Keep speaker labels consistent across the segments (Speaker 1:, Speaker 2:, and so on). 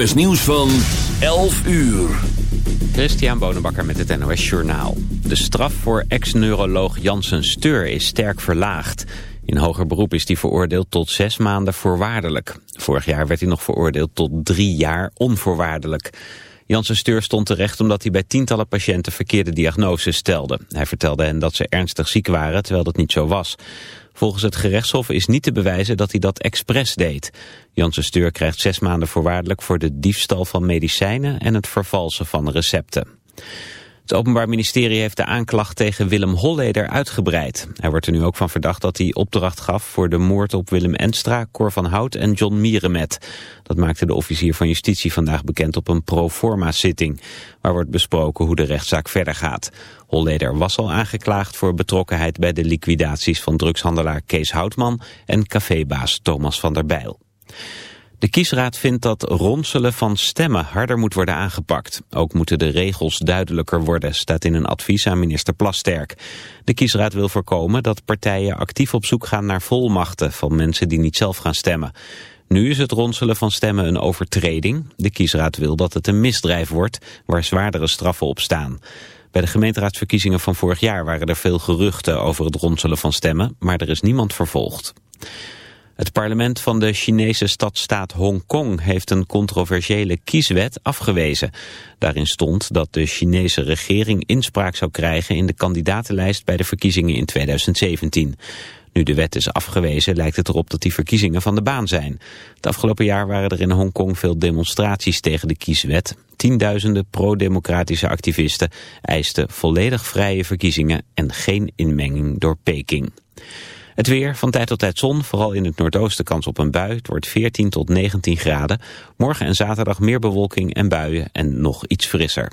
Speaker 1: NOS Nieuws van 11 uur.
Speaker 2: Christian Bonenbakker met het NOS Journaal. De straf voor ex-neuroloog Janssen Steur is sterk verlaagd. In hoger beroep is hij veroordeeld tot zes maanden voorwaardelijk. Vorig jaar werd hij nog veroordeeld tot drie jaar onvoorwaardelijk. Janssen Steur stond terecht omdat hij bij tientallen patiënten verkeerde diagnoses stelde. Hij vertelde hen dat ze ernstig ziek waren, terwijl dat niet zo was. Volgens het gerechtshof is niet te bewijzen dat hij dat expres deed. Janssen Steur krijgt zes maanden voorwaardelijk voor de diefstal van medicijnen en het vervalsen van recepten. Het Openbaar Ministerie heeft de aanklacht tegen Willem Holleder uitgebreid. Hij wordt er nu ook van verdacht dat hij opdracht gaf voor de moord op Willem Enstra, Cor van Hout en John Mierenmet. Dat maakte de officier van justitie vandaag bekend op een pro forma zitting, waar wordt besproken hoe de rechtszaak verder gaat. Holleder was al aangeklaagd voor betrokkenheid bij de liquidaties van drugshandelaar Kees Houtman en cafébaas Thomas van der Bijl. De kiesraad vindt dat ronselen van stemmen harder moet worden aangepakt. Ook moeten de regels duidelijker worden, staat in een advies aan minister Plasterk. De kiesraad wil voorkomen dat partijen actief op zoek gaan naar volmachten van mensen die niet zelf gaan stemmen. Nu is het ronselen van stemmen een overtreding. De kiesraad wil dat het een misdrijf wordt, waar zwaardere straffen op staan. Bij de gemeenteraadsverkiezingen van vorig jaar waren er veel geruchten over het ronselen van stemmen, maar er is niemand vervolgd. Het parlement van de Chinese stadstaat Hongkong heeft een controversiële kieswet afgewezen. Daarin stond dat de Chinese regering inspraak zou krijgen in de kandidatenlijst bij de verkiezingen in 2017. Nu de wet is afgewezen lijkt het erop dat die verkiezingen van de baan zijn. Het afgelopen jaar waren er in Hongkong veel demonstraties tegen de kieswet. Tienduizenden pro-democratische activisten eisten volledig vrije verkiezingen en geen inmenging door Peking. Het weer, van tijd tot tijd zon, vooral in het noordoosten kans op een bui. Het wordt 14 tot 19 graden. Morgen en zaterdag meer bewolking en buien en nog iets frisser.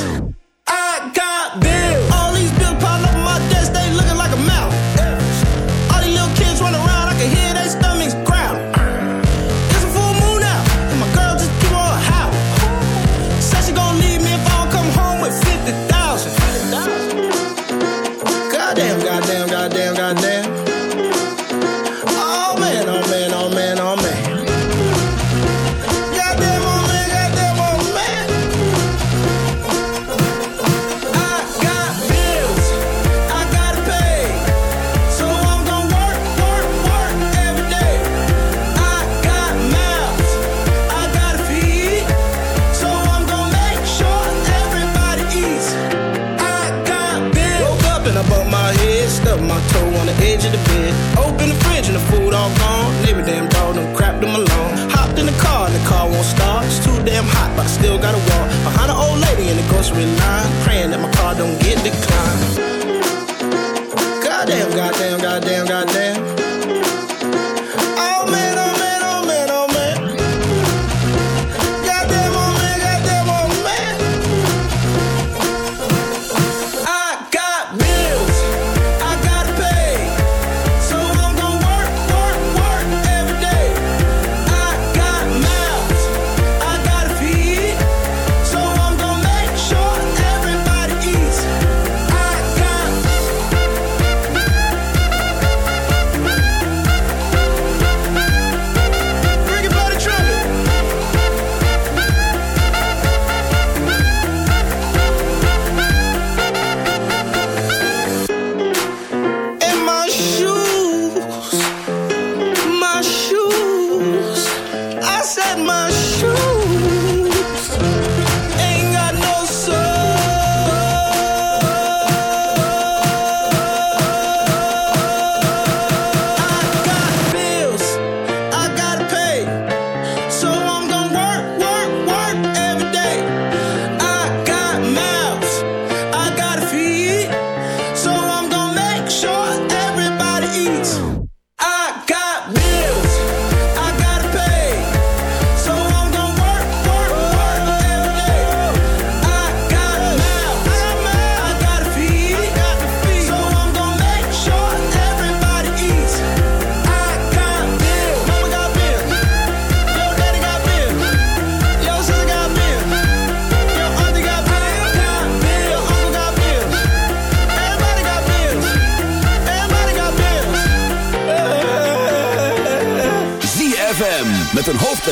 Speaker 3: Peace. but I still got a
Speaker 4: wall behind an old lady in the grocery line, praying that my car don't get declined.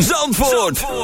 Speaker 5: ZFM.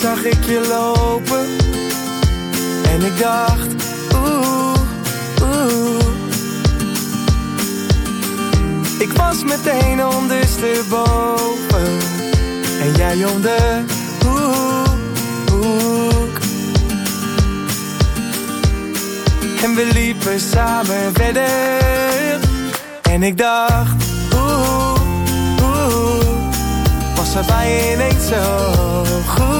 Speaker 6: Zag ik je lopen. En ik dacht Oeh, oeh. Ik was meteen ondersteboven. En jij om de hoek, hoek En we liepen samen verder. En ik dacht Oeh, oeh. Was er bij ineens zo goed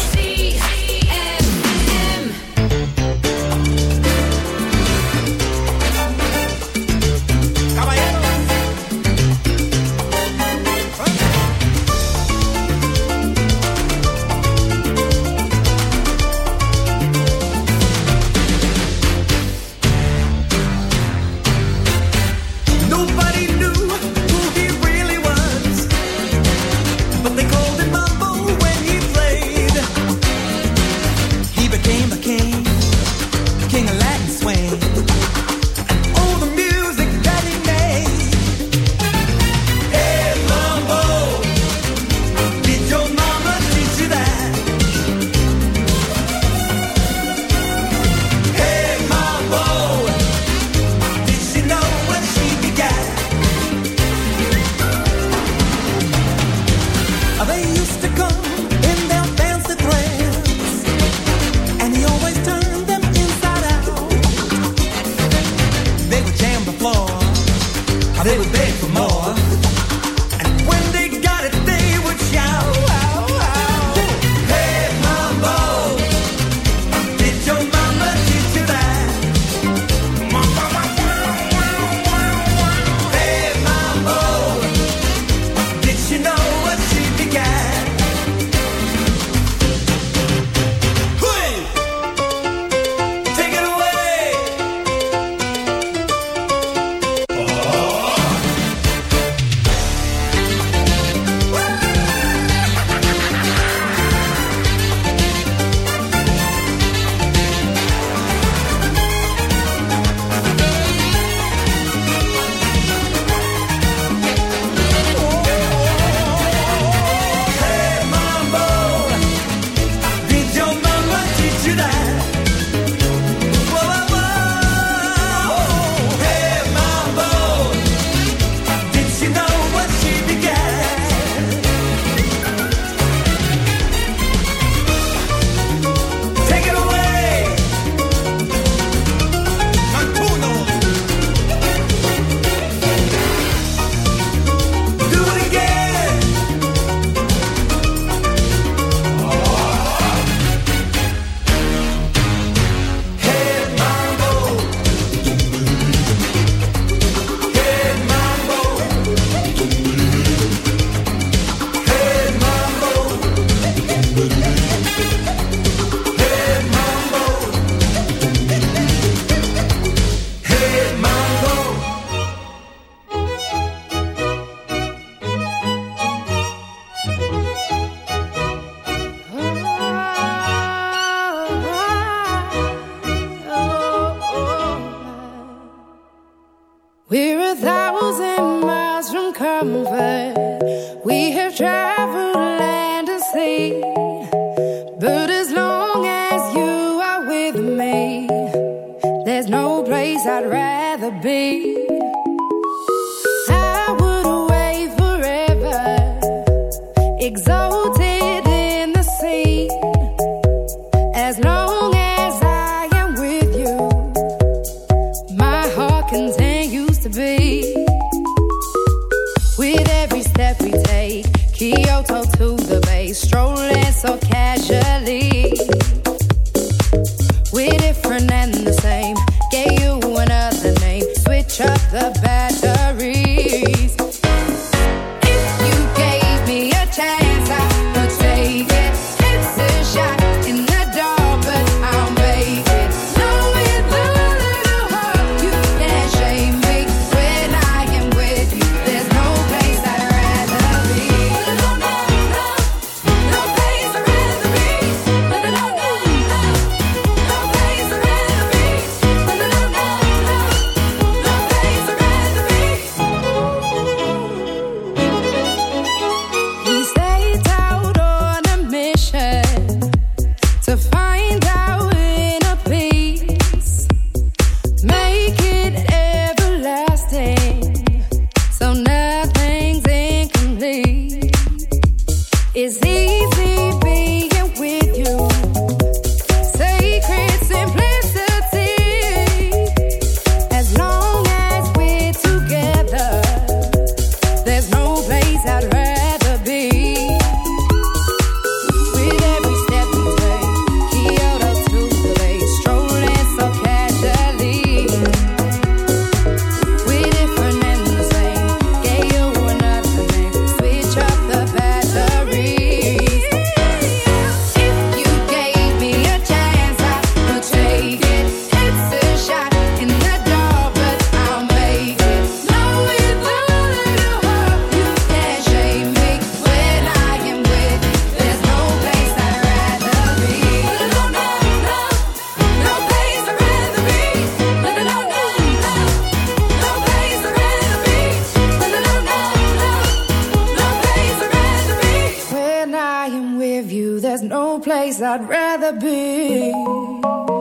Speaker 7: I'd rather be.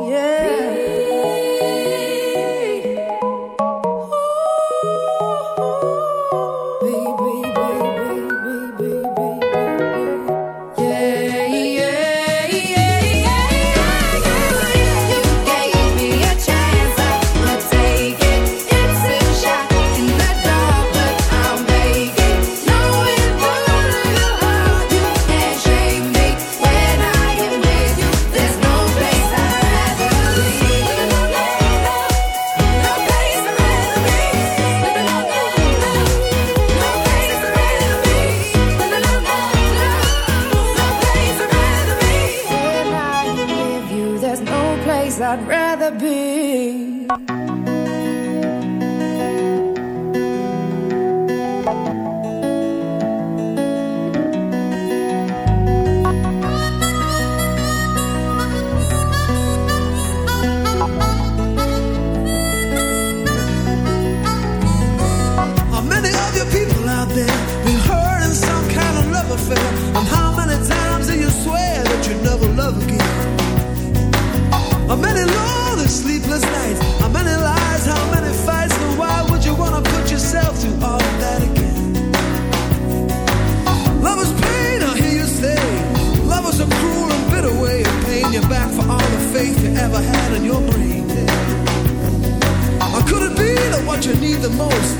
Speaker 8: Yeah.
Speaker 9: voice.